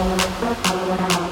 I'm gonna go to